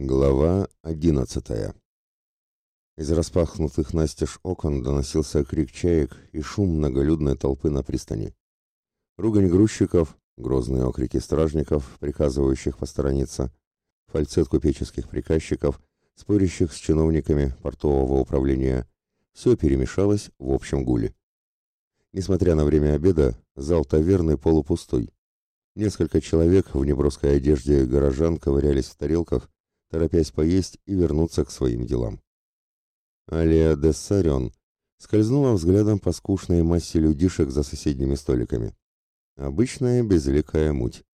Глава одиннадцатая Из распахнутых настежь окон доносился крик чаек и шум многолюдной толпы на пристани. Ругань грузчиков, грозные окрики стражников, приказывающих посторониться, фальцет купеческих приказчиков, спорящих с чиновниками портового управления, все перемешалось в общем гуле. Несмотря на время обеда, зал таверны полупустой. Несколько человек в неброской одежде горожан ковырялись в тарелках, торопясь поесть и вернуться к своим делам. Алия Дессарион скользнула взглядом по скучной массе людишек за соседними столиками. Обычная безликая муть.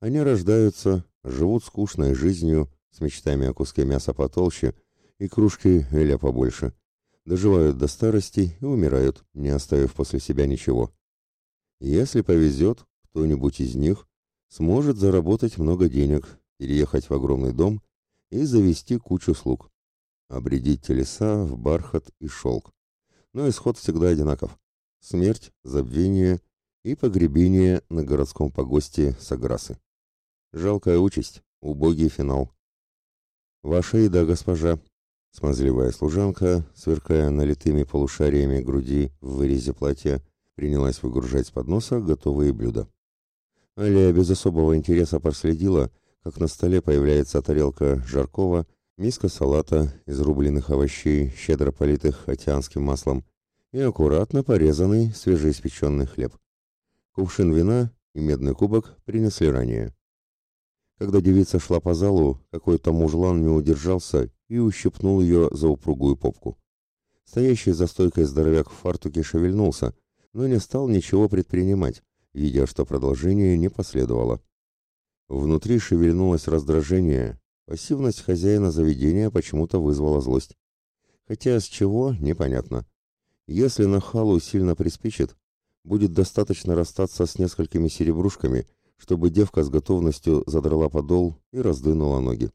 Они рождаются, живут скучной жизнью, с мечтами о куске мяса потолще и кружке эля побольше, доживают до старости и умирают, не оставив после себя ничего. Если повезет, кто-нибудь из них сможет заработать много денег, переехать в огромный дом и завести кучу слуг. Обредить телеса в бархат и шелк. Но исход всегда одинаков. Смерть, забвение и погребение на городском погосте Саграсы. Жалкая участь, убогий финал. «Ваша еда, госпожа», Смазливая служанка, сверкая налитыми полушариями груди в вырезе платья, принялась выгружать с подноса готовые блюда. Алия без особого интереса проследила, как на столе появляется тарелка жаркого, миска салата из рубленых овощей, щедро политых океанским маслом, и аккуратно порезанный свежеиспеченный хлеб. Кувшин вина и медный кубок принесли ранее. Когда девица шла по залу, какой-то мужлан не удержался и ущипнул ее за упругую попку. Стоящий за стойкой здоровяк в фартуке шевельнулся, но не стал ничего предпринимать, видя, что продолжение не последовало. Внутри шевельнулось раздражение, пассивность хозяина заведения почему-то вызвала злость. Хотя с чего, непонятно. Если нахалу сильно приспичит, будет достаточно расстаться с несколькими серебрушками, чтобы девка с готовностью задрала подол и раздвинула ноги.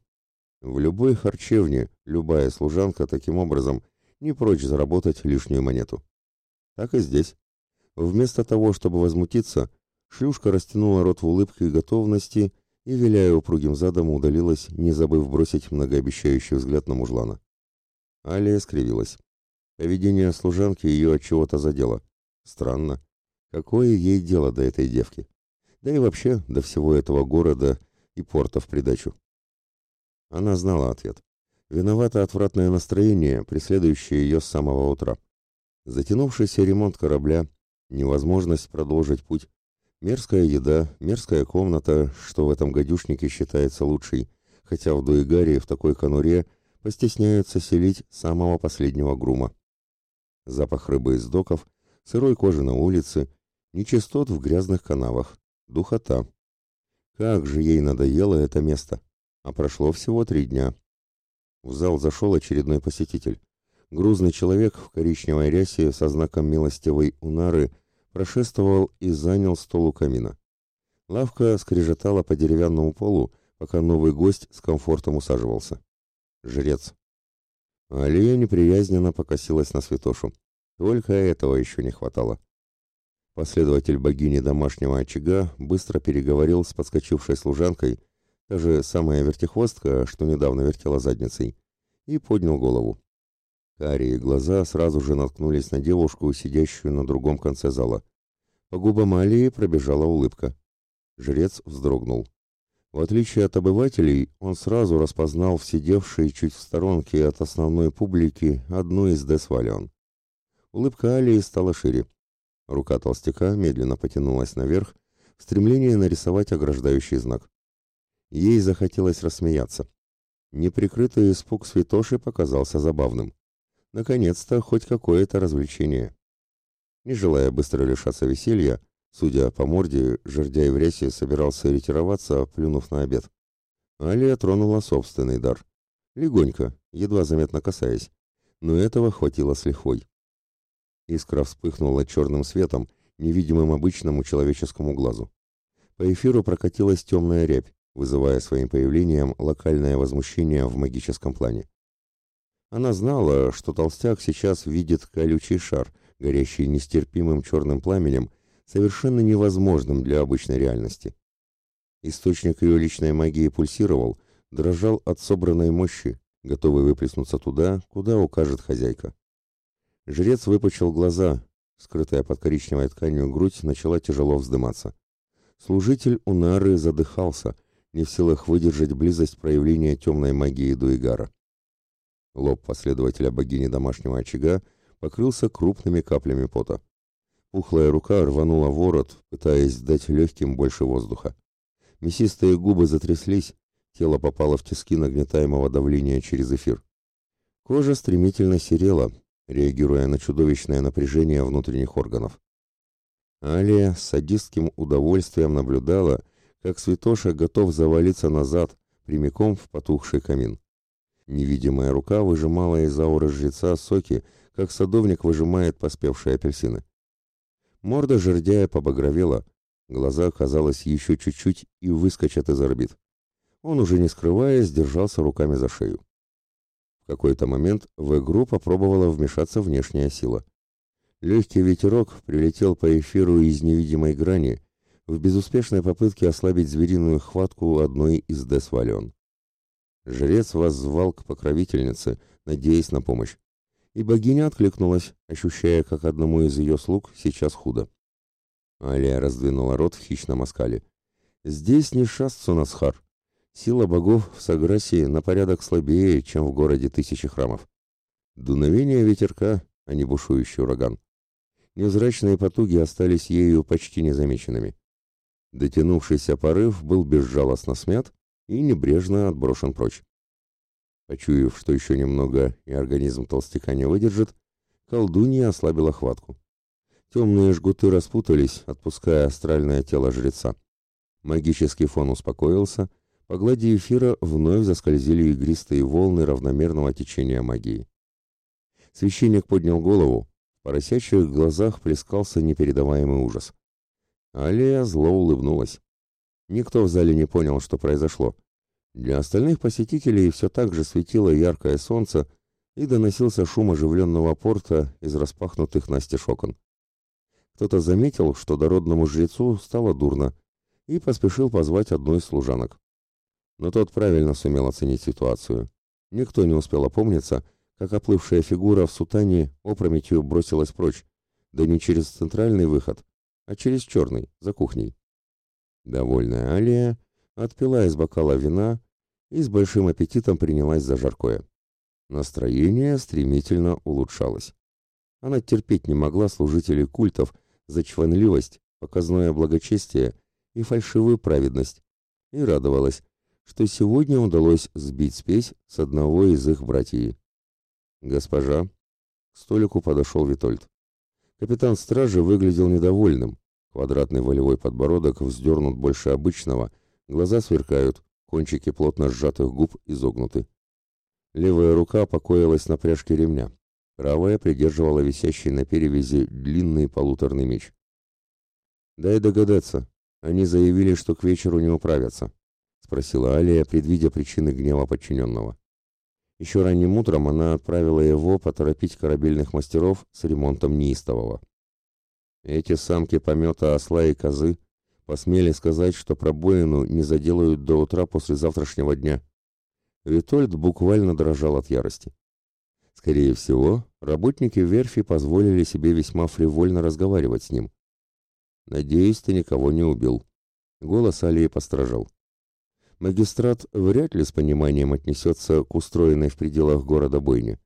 В любой харчевне любая служанка таким образом не прочь заработать лишнюю монету. Так и здесь. Вместо того, чтобы возмутиться, шлюшка растянула рот в улыбке готовности и, виляя упругим задом, удалилась, не забыв бросить многообещающий взгляд на мужлана. Алия скривилась. Поведение служанки ее от чего-то задело. Странно. Какое ей дело до этой девки? Да и вообще до всего этого города и порта в придачу. Она знала ответ. Виновато отвратное настроение, преследующее ее с самого утра. Затянувшийся ремонт корабля, невозможность продолжить путь, Мерзкая еда, мерзкая комната, что в этом гадюшнике считается лучшей, хотя в Дуигаре в такой конуре постесняются селить самого последнего грума. Запах рыбы из доков, сырой кожи на улице, нечистот в грязных канавах, духота. Как же ей надоело это место! А прошло всего три дня. В зал зашел очередной посетитель. Грузный человек в коричневой рясе со знаком милостивой унары прошествовал и занял стол у камина. Лавка скрежетала по деревянному полу, пока новый гость с комфортом усаживался. Жрец. Алия неприязненно покосилась на святошу. Только этого еще не хватало. Последователь богини домашнего очага быстро переговорил с подскочившей служанкой, та же самая вертихвостка, что недавно вертела задницей, и поднял голову. Карие глаза сразу же наткнулись на девушку, сидящую на другом конце зала. По губам Алии пробежала улыбка. Жрец вздрогнул. В отличие от обывателей, он сразу распознал в сидевшей чуть в сторонке от основной публики одну из Десвалион. Улыбка Алии стала шире. Рука толстяка медленно потянулась наверх в стремлении нарисовать ограждающий знак. Ей захотелось рассмеяться. Неприкрытый испуг святоши показался забавным. Наконец-то хоть какое-то развлечение. Не желая быстро лишаться веселья, судя по морде, жердяй в рясе собирался ретироваться, плюнув на обед. Алия тронула собственный дар. Легонько, едва заметно касаясь, но этого хватило с лихвой. Искра вспыхнула черным светом, невидимым обычному человеческому глазу. По эфиру прокатилась темная рябь, вызывая своим появлением локальное возмущение в магическом плане. Она знала, что толстяк сейчас видит колючий шар, горящий нестерпимым черным пламенем, совершенно невозможным для обычной реальности. Источник ее личной магии пульсировал, дрожал от собранной мощи, готовый выплеснуться туда, куда укажет хозяйка. Жрец выпучил глаза, скрытая под коричневой тканью грудь начала тяжело вздыматься. Служитель Унары задыхался, не в силах выдержать близость проявления темной магии Дуигара. Лоб последователя богини домашнего очага покрылся крупными каплями пота. Пухлая рука рванула ворот, пытаясь дать легким больше воздуха. Мясистые губы затряслись, тело попало в тиски нагнетаемого давления через эфир. Кожа стремительно серела, реагируя на чудовищное напряжение внутренних органов. Алия с садистским удовольствием наблюдала, как Святоша готов завалиться назад, прямиком в потухший камин. Невидимая рука выжимала из ауры жреца соки, как садовник выжимает поспевшие апельсины. Морда жердяя побагровела, глаза, казалось, еще чуть-чуть и выскочат из орбит. Он уже не скрываясь, держался руками за шею. В какой-то момент в игру попробовала вмешаться внешняя сила. Легкий ветерок прилетел по эфиру из невидимой грани в безуспешной попытке ослабить звериную хватку одной из Десвалион. Жрец воззвал к покровительнице, надеясь на помощь. И богиня откликнулась, ощущая, как одному из ее слуг сейчас худо. Алия раздвинула рот в хищном оскале. «Здесь не Шасцунасхар. Сила богов в Саграсе на порядок слабее, чем в городе тысячи храмов. Дуновение ветерка, а не бушующий ураган. Невзрачные потуги остались ею почти незамеченными. Дотянувшийся порыв был безжалостно смят и небрежно отброшен прочь. Почуяв, что еще немного и организм толстяка не выдержит, колдунья ослабила хватку. Темные жгуты распутались, отпуская астральное тело жреца. Магический фон успокоился, по глади эфира вновь заскользили игристые волны равномерного течения магии. Священник поднял голову, в поросячьих глазах плескался непередаваемый ужас. Алия зло улыбнулась. Никто в зале не понял, что произошло. Для остальных посетителей все так же светило яркое солнце и доносился шум оживленного порта из распахнутых настежь окон. Кто-то заметил, что дородному жрецу стало дурно, и поспешил позвать одну из служанок но тот правильно сумел оценить ситуацию. Никто не успел опомниться, как оплывшая фигура в сутане опрометью бросилась прочь, да не через центральный выход, а через черный, за кухней. Довольная Алия отпила из бокала вина и с большим аппетитом принялась за жаркое. Настроение стремительно улучшалось. Она терпеть не могла служителей культов за чванливость, показное благочестие и фальшивую праведность, и радовалась, что сегодня удалось сбить спесь с одного из их братьев. «Госпожа!» К столику подошел Витольд. Капитан стражи выглядел недовольным. Квадратный волевой подбородок вздернут больше обычного, глаза сверкают, кончики плотно сжатых губ изогнуты. Левая рука покоилась на пряжке ремня, правая придерживала висящий на перевязи длинный полуторный меч. «Дай догадаться, они заявили, что к вечеру не управятся спросила Алия, предвидя причины гнева подчиненного. Еще ранним утром она отправила его поторопить корабельных мастеров с ремонтом неистового. Эти самки помета осла и козы посмели сказать, что пробоину не заделают до утра после завтрашнего дня. Витольд буквально дрожал от ярости. Скорее всего, работники верфи позволили себе весьма фривольно разговаривать с ним. «Надеюсь, ты никого не убил». Голос Алии постражал. Магистрат вряд ли с пониманием отнесется к устроенной в пределах города бойне.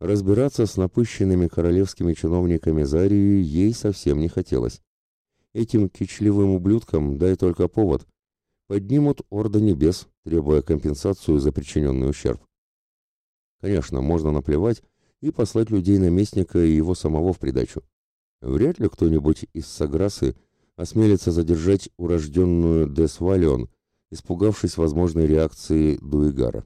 Разбираться с напыщенными королевскими чиновниками Зарии ей совсем не хотелось. Этим кичливым ублюдкам дай только повод. Поднимут Орда Небес, требуя компенсацию за причиненный ущерб. Конечно, можно наплевать и послать людей наместника и его самого в придачу. Вряд ли кто-нибудь из Саграсы осмелится задержать урожденную Десвалион испугавшись возможной реакции Дуигара.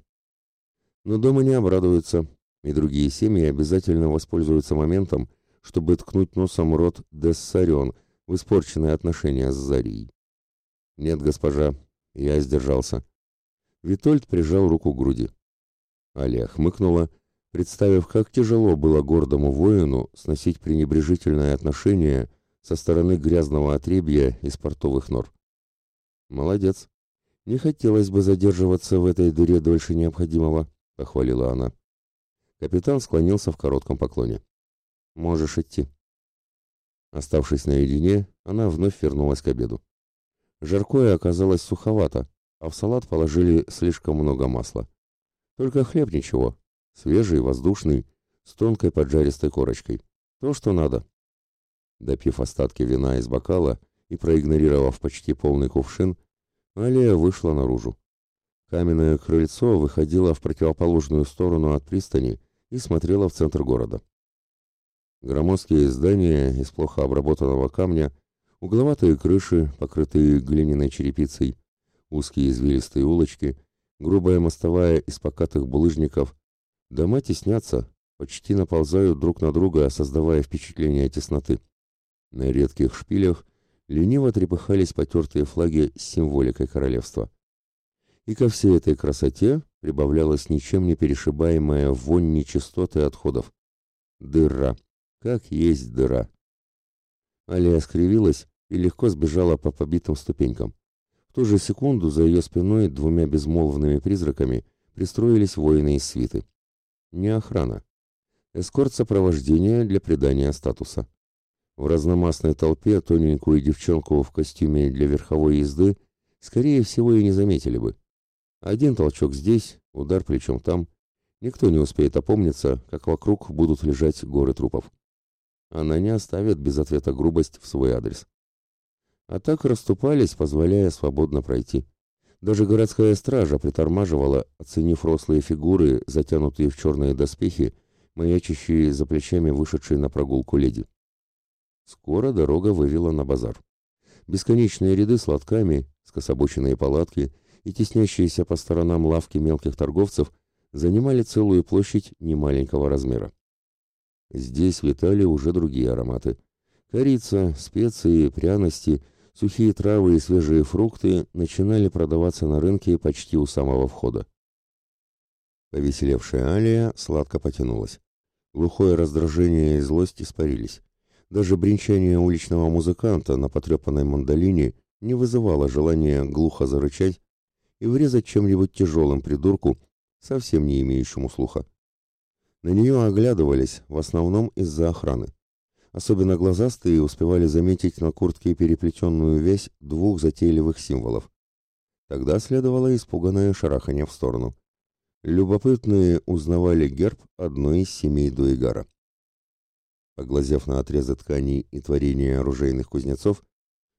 Но дома не обрадуются, и другие семьи обязательно воспользуются моментом, чтобы ткнуть носом рот Дессарион в испорченные отношения с Зарией. «Нет, госпожа, я сдержался». Витольд прижал руку к груди. Алия хмыкнула, представив, как тяжело было гордому воину сносить пренебрежительное отношение со стороны грязного отребья из портовых нор. «Молодец. «Не хотелось бы задерживаться в этой дыре дольше необходимого», — похвалила она. Капитан склонился в коротком поклоне. «Можешь идти». Оставшись наедине, она вновь вернулась к обеду. Жаркое оказалось суховато, а в салат положили слишком много масла. Только хлеб ничего, свежий, воздушный, с тонкой поджаристой корочкой. То, что надо. Допив остатки вина из бокала и проигнорировав почти полный кувшин, Алия вышла наружу. Каменное крыльцо выходило в противоположную сторону от пристани и смотрело в центр города. Громоздкие здания из плохо обработанного камня, угловатые крыши, покрытые глиняной черепицей, узкие извилистые улочки, грубая мостовая из покатых булыжников. Дома теснятся, почти наползают друг на друга, создавая впечатление тесноты. На редких шпилях лениво трепыхались потертые флаги с символикой королевства. И ко всей этой красоте прибавлялась ничем не перешибаемая вонь нечистоты отходов. Дыра. Как есть дыра. Алия скривилась и легко сбежала по побитым ступенькам. В ту же секунду за ее спиной двумя безмолвными призраками пристроились воины из свиты. Не охрана. Эскорт сопровождения для придания статуса. В разномастной толпе тоненькую девчонку в костюме для верховой езды скорее всего и не заметили бы. Один толчок здесь, удар плечом там. Никто не успеет опомниться, как вокруг будут лежать горы трупов. Она не оставит без ответа грубость в свой адрес. А так расступались, позволяя свободно пройти. Даже городская стража притормаживала, оценив рослые фигуры, затянутые в черные доспехи, маячащие за плечами вышедшей на прогулку леди. Скоро дорога вывела на базар. Бесконечные ряды с лотками, скособоченные палатки и теснящиеся по сторонам лавки мелких торговцев занимали целую площадь немаленького размера. Здесь витали уже другие ароматы. Корица, специи, пряности, сухие травы и свежие фрукты начинали продаваться на рынке почти у самого входа. Повеселевшая Алия сладко потянулась. Глухое раздражение и злость испарились. Даже бренчание уличного музыканта на потрепанной мандолине не вызывало желания глухо зарычать и врезать чем-нибудь тяжелым придурку, совсем не имеющему слуха. На нее оглядывались, в основном из-за охраны. Особенно глазастые успевали заметить на куртке переплетенную вязь двух затейливых символов. Тогда следовало испуганное шарахание в сторону. Любопытные узнавали герб одной из семей Дуэгара. Поглазев на отрезы тканей и творения оружейных кузнецов,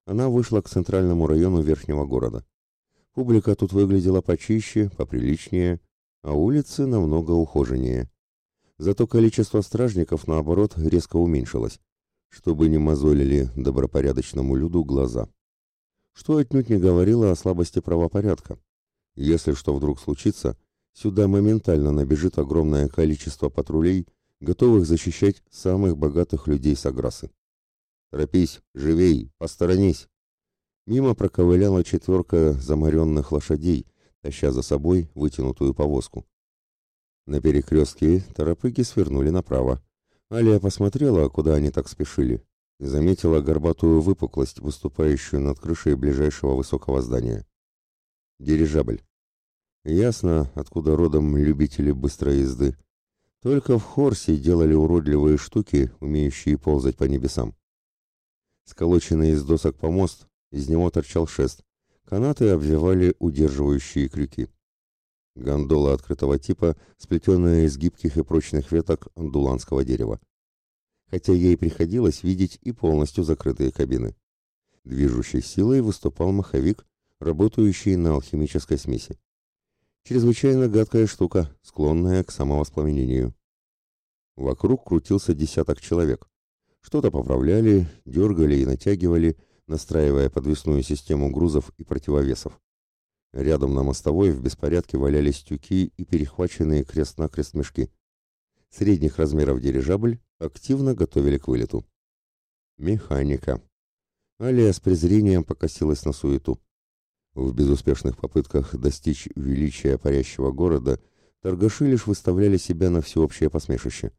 она вышла к центральному району верхнего города. Публика тут выглядела почище, поприличнее, а улицы намного ухоженнее. Зато количество стражников, наоборот, резко уменьшилось, чтобы не мозолили добропорядочному люду глаза. Что отнюдь не говорило о слабости правопорядка. Если что вдруг случится, сюда моментально набежит огромное количество патрулей готовых защищать самых богатых людей Саграсы. «Торопись, живей, посторонись!» Мимо проковыляла четверка заморенных лошадей, таща за собой вытянутую повозку. На перекрестке торопыги свернули направо. Алия посмотрела, куда они так спешили, и заметила горбатую выпуклость, выступающую над крышей ближайшего высокого здания. Дирижабль. Ясно, откуда родом любители быстрой езды. Только в Хорсе делали уродливые штуки, умеющие ползать по небесам. Сколоченный из досок помост, из него торчал шест. Канаты обвивали удерживающие крюки. Гондола открытого типа, сплетенная из гибких и прочных веток андуланского дерева. Хотя ей приходилось видеть и полностью закрытые кабины. Движущей силой выступал маховик, работающий на алхимической смеси. Чрезвычайно гадкая штука, склонная к самовоспламенению. Вокруг крутился десяток человек. Что-то поправляли, дергали и натягивали, настраивая подвесную систему грузов и противовесов. Рядом на мостовой в беспорядке валялись тюки и перехваченные крест-накрест мешки. Средних размеров дирижабль активно готовили к вылету. Механика. Алия с презрением покосилась на суету. В безуспешных попытках достичь величия парящего города торгаши лишь выставляли себя на всеобщее посмешище.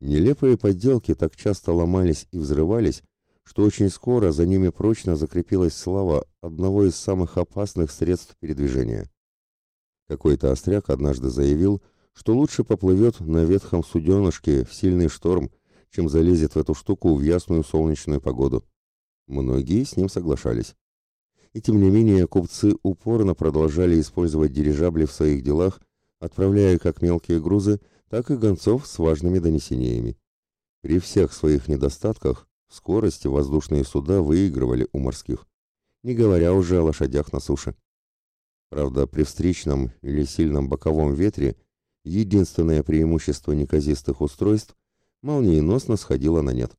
Нелепые подделки так часто ломались и взрывались, что очень скоро за ними прочно закрепилась слава одного из самых опасных средств передвижения. Какой-то остряк однажды заявил, что лучше поплывет на ветхом суденышке в сильный шторм, чем залезет в эту штуку в ясную солнечную погоду. Многие с ним соглашались. И тем не менее купцы упорно продолжали использовать дирижабли в своих делах, отправляя как мелкие грузы, так и гонцов с важными донесениями. При всех своих недостатках скорости воздушные суда выигрывали у морских, не говоря уже о лошадях на суше. Правда, при встречном или сильном боковом ветре единственное преимущество неказистых устройств молниеносно сходило на нет.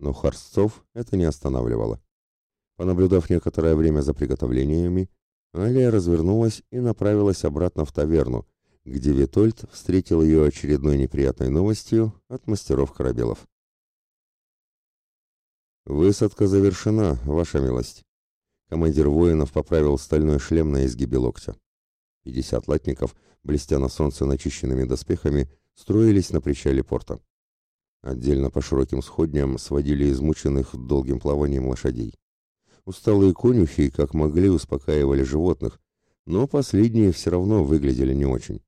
Но Харцов это не останавливало. Понаблюдав некоторое время за приготовлениями, Алия развернулась и направилась обратно в таверну, где Витольд встретил ее очередной неприятной новостью от мастеров корабелов. «Высадка завершена, ваша милость». Командир воинов поправил стальной шлем на изгибе локтя. Пятьдесят латников, блестя на солнце начищенными доспехами, строились на причале порта. Отдельно по широким сходням сводили измученных долгим плаванием лошадей. Усталые конюхи, как могли, успокаивали животных, но последние все равно выглядели не очень.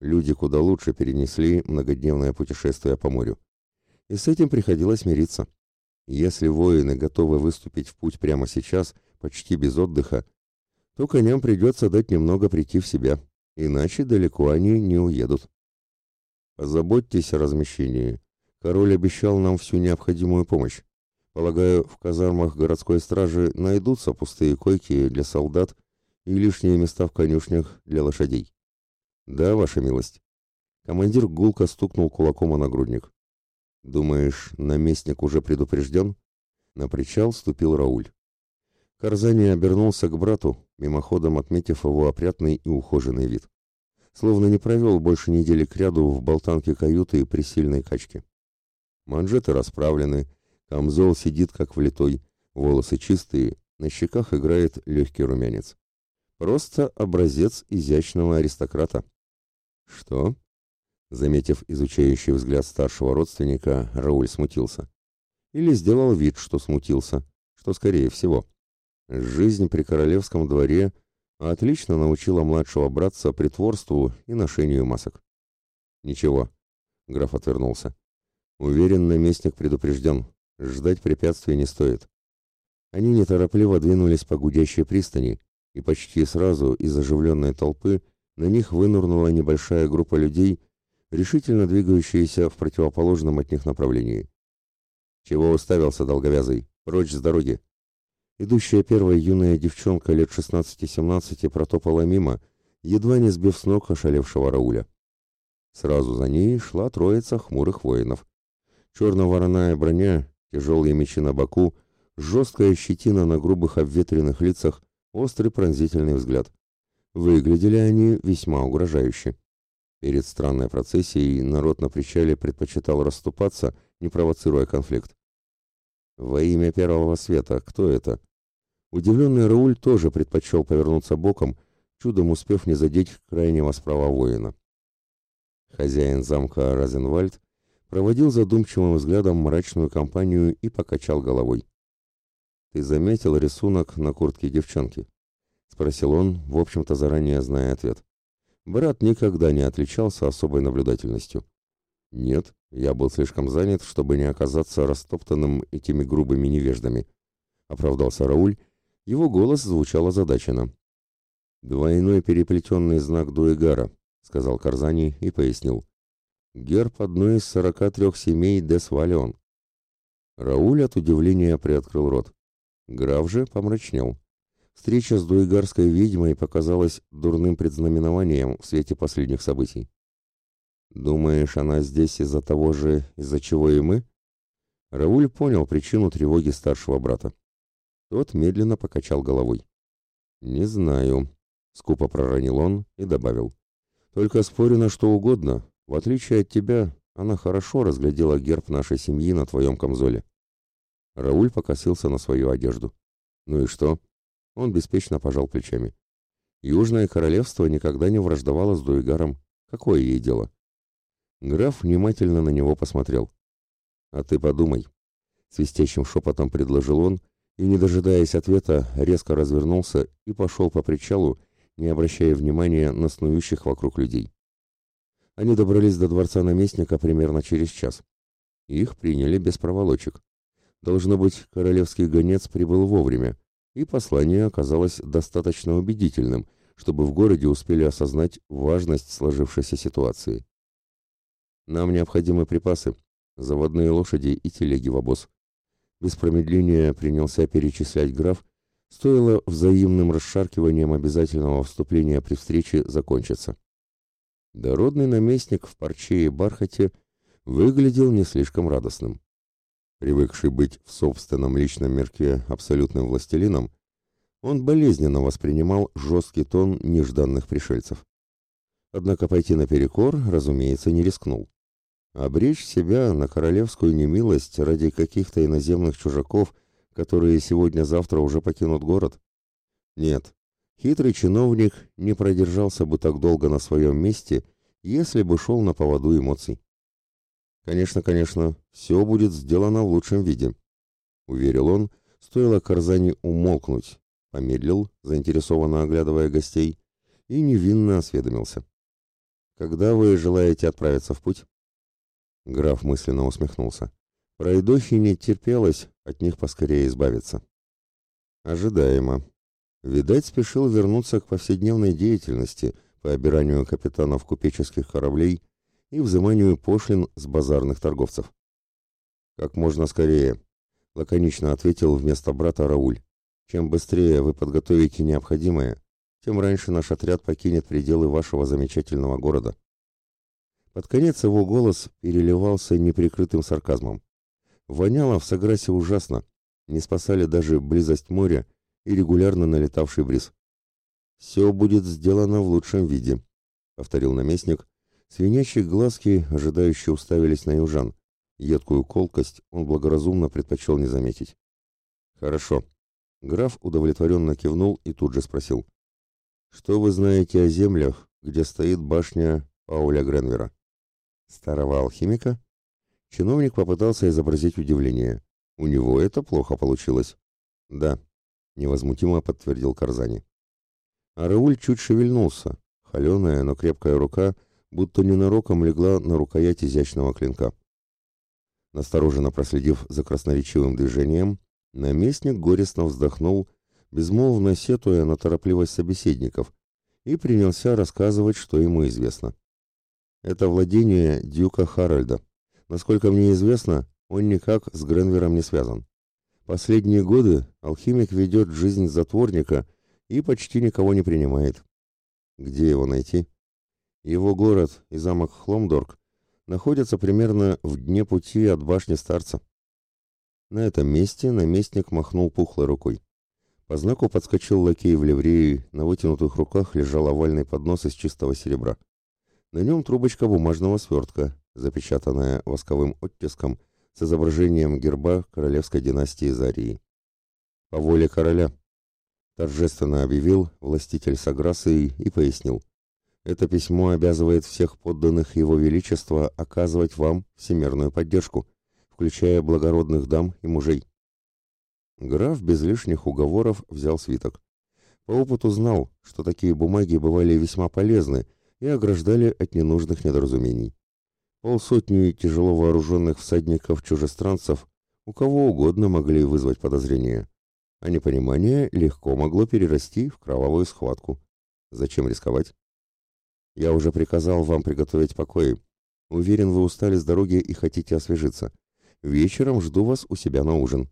Люди куда лучше перенесли многодневное путешествие по морю. И с этим приходилось мириться. Если воины готовы выступить в путь прямо сейчас, почти без отдыха, то коням придется дать немного прийти в себя, иначе далеко они не уедут. Позаботьтесь о размещении. Король обещал нам всю необходимую помощь. Полагаю, в казармах городской стражи найдутся пустые койки для солдат и лишние места в конюшнях для лошадей. Да, ваша милость. Командир гулко стукнул кулаком о нагрудник. Думаешь, наместник уже предупрежден? На причал ступил Рауль. Карзани обернулся к брату, мимоходом отметив его опрятный и ухоженный вид. Словно не провел больше недели кряду в болтанке каюты при сильной качке. Манжеты расправлены, камзол сидит как влитой, волосы чистые, на щеках играет легкий румянец. Просто образец изящного аристократа. Что? Заметив изучающий взгляд старшего родственника, Рауль смутился. Или сделал вид, что смутился, что скорее всего. Жизнь при королевском дворе отлично научила младшего братца притворству и ношению масок. «Ничего», — граф отвернулся. «Уверен, наместник предупрежден. Ждать препятствий не стоит». Они неторопливо двинулись по гудящей пристани, и почти сразу из оживленной толпы на них вынырнула небольшая группа людей, решительно двигающаяся в противоположном от них направлении. «Чего уставился, долговязый? Прочь с дороги!» Идущая первая юная девчонка лет 16-17 протопала мимо, едва не сбив с ног ошалевшего Рауля. Сразу за ней шла троица хмурых воинов. Черно-вороная броня, тяжелые мечи на боку, жесткая щетина на грубых обветренных лицах, острый пронзительный взгляд. Выглядели они весьма угрожающе. Перед странной процессией народ на причале предпочитал расступаться, не провоцируя конфликт. Во имя первого света, кто это? Удивленный Рауль тоже предпочел повернуться боком, чудом успев не задеть крайнего справа воина. Хозяин замка Розенвальд проводил задумчивым взглядом мрачную компанию и покачал головой. «Ты заметил рисунок на куртке девчонки?» — спросил он, в общем-то заранее зная ответ. Брат никогда не отличался особой наблюдательностью. «Нет, я был слишком занят, чтобы не оказаться растоптанным этими грубыми невеждами», — оправдался Рауль. Его голос звучал озадаченно. «Двойной переплетенный знак Дуэгара», — сказал Карзани и пояснил. «Герб одной из сорока трех семей Десвалион». Рауль от удивления приоткрыл рот. Граф же помрачнел. Встреча с дуигарской ведьмой показалась дурным предзнаменованием в свете последних событий. «Думаешь, она здесь из-за того же, из-за чего и мы?» Рауль понял причину тревоги старшего брата. Тот медленно покачал головой. «Не знаю», — скупо проронил он и добавил. «Только спорю на что угодно. В отличие от тебя, она хорошо разглядела герб нашей семьи на твоем камзоле». Рауль покосился на свою одежду. «Ну и что?» Он беспечно пожал плечами. Южное королевство никогда не враждовало с Дуигаром. Какое ей дело? Граф внимательно на него посмотрел. А ты подумай. Свистящим шепотом предложил он, и, не дожидаясь ответа, резко развернулся и пошел по причалу, не обращая внимания на снующих вокруг людей. Они добрались до дворца наместника примерно через час. Их приняли без проволочек. Должно быть, королевский гонец прибыл вовремя, и послание оказалось достаточно убедительным, чтобы в городе успели осознать важность сложившейся ситуации. Нам необходимы припасы, заводные лошади и телеги в обоз. Без промедления принялся перечислять граф, стоило взаимным расшаркиванием обязательного вступления при встрече закончиться. Дородный наместник в парче и бархате выглядел не слишком радостным. Привыкший быть в собственном личном мирке абсолютным властелином, он болезненно воспринимал жесткий тон нежданных пришельцев. Однако пойти наперекор, разумеется, не рискнул. Обречь себя на королевскую немилость ради каких-то иноземных чужаков, которые сегодня-завтра уже покинут город? Нет, хитрый чиновник не продержался бы так долго на своем месте, если бы шел на поводу эмоций. Конечно, конечно, все будет сделано в лучшем виде, уверил он, стоило Карзани умолкнуть, помедлил, заинтересованно оглядывая гостей, и невинно осведомился. «Когда вы желаете отправиться в путь?» Граф мысленно усмехнулся. Пройдохе не терпелось от них поскорее избавиться. Ожидаемо. Видать, спешил вернуться к повседневной деятельности по обиранию капитанов купеческих кораблей и взиманию пошлин с базарных торговцев. «Как можно скорее», — лаконично ответил вместо брата Рауль. «Чем быстрее вы подготовите необходимое, тем раньше наш отряд покинет пределы вашего замечательного города». Под конец его голос переливался неприкрытым сарказмом. Воняло в Саграсе ужасно, не спасали даже близость моря и регулярно налетавший бриз. «Все будет сделано в лучшем виде», — повторил наместник, Свинящие глазки, ожидающие, уставились на южан. Едкую колкость он благоразумно предпочел не заметить. «Хорошо». Граф удовлетворенно кивнул и тут же спросил. «Что вы знаете о землях, где стоит башня Пауля Гренвера?» «Старого алхимика?» Чиновник попытался изобразить удивление. У него это плохо получилось. «Да», — невозмутимо подтвердил Карзани. А Рауль чуть шевельнулся. Холеная, но крепкая рука — будто ненароком легла на рукоять изящного клинка. Настороженно проследив за красноречивым движением, наместник горестно вздохнул, безмолвно сетуя на торопливость собеседников, и принялся рассказывать, что ему известно. Это владение дюка Харальда. Насколько мне известно, он никак с Гренвером не связан. Последние годы алхимик ведет жизнь затворника и почти никого не принимает. Где его найти? Его город и замок Хломдорг находятся примерно в дне пути от башни старца. На этом месте наместник махнул пухлой рукой. По знаку подскочил лакей в ливреи, на вытянутых руках лежал овальный поднос из чистого серебра. На нем трубочка бумажного свертка, запечатанная восковым оттиском с изображением герба королевской династии Зарии. «По воле короля», — торжественно объявил властитель Саграсы и пояснил. Это письмо обязывает всех подданных Его Величества оказывать вам всемирную поддержку, включая благородных дам и мужей. Граф без лишних уговоров взял свиток. По опыту знал, что такие бумаги бывали весьма полезны и ограждали от ненужных недоразумений. Полсотни тяжело вооруженных всадников-чужестранцев у кого угодно могли вызвать подозрения, а непонимание легко могло перерасти в кровавую схватку. Зачем рисковать? Я уже приказал вам приготовить покои. Уверен, вы устали с дороги и хотите освежиться. Вечером жду вас у себя на ужин.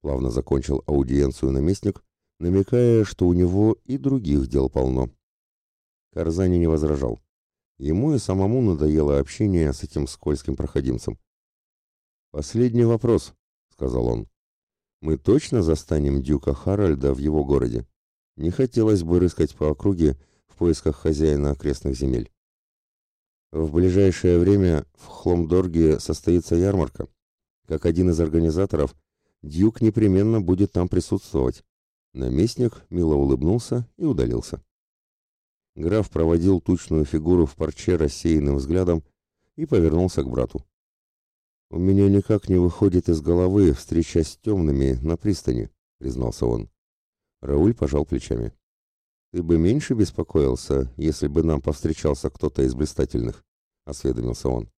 Плавно закончил аудиенцию наместник, намекая, что у него и других дел полно. Карзани не возражал. Ему и самому надоело общение с этим скользким проходимцем. «Последний вопрос», — сказал он. «Мы точно застанем дюка Харальда в его городе? Не хотелось бы рыскать по округе, поисках хозяина окрестных земель. В ближайшее время в Хломдорге состоится ярмарка. Как один из организаторов, Дьюк непременно будет там присутствовать. Наместник мило улыбнулся и удалился. Граф проводил тучную фигуру в парче рассеянным взглядом и повернулся к брату. «У меня никак не выходит из головы встреча с темными на пристани», — признался он. Рауль пожал плечами. «Ты бы меньше беспокоился, если бы нам повстречался кто-то из блистательных?» — осведомился он.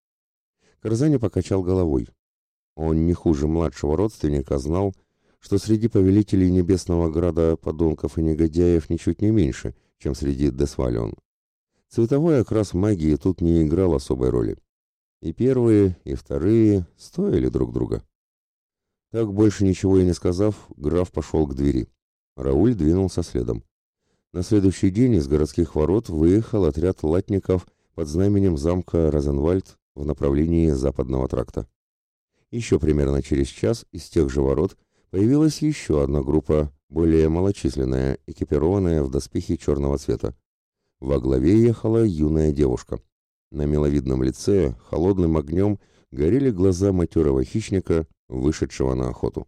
Корзани покачал головой. Он не хуже младшего родственника знал, что среди повелителей Небесного Града подонков и негодяев ничуть не меньше, чем среди Десвалион. Цветовой окрас магии тут не играл особой роли. И первые, и вторые стоили друг друга. Так больше ничего и не сказав, граф пошел к двери. Рауль двинулся следом. На следующий день из городских ворот выехал отряд латников под знаменем замка Розенвальд в направлении западного тракта. Еще примерно через час из тех же ворот появилась еще одна группа, более малочисленная, экипированная в доспехи черного цвета. Во главе ехала юная девушка. На миловидном лице холодным огнем горели глаза матерого хищника, вышедшего на охоту.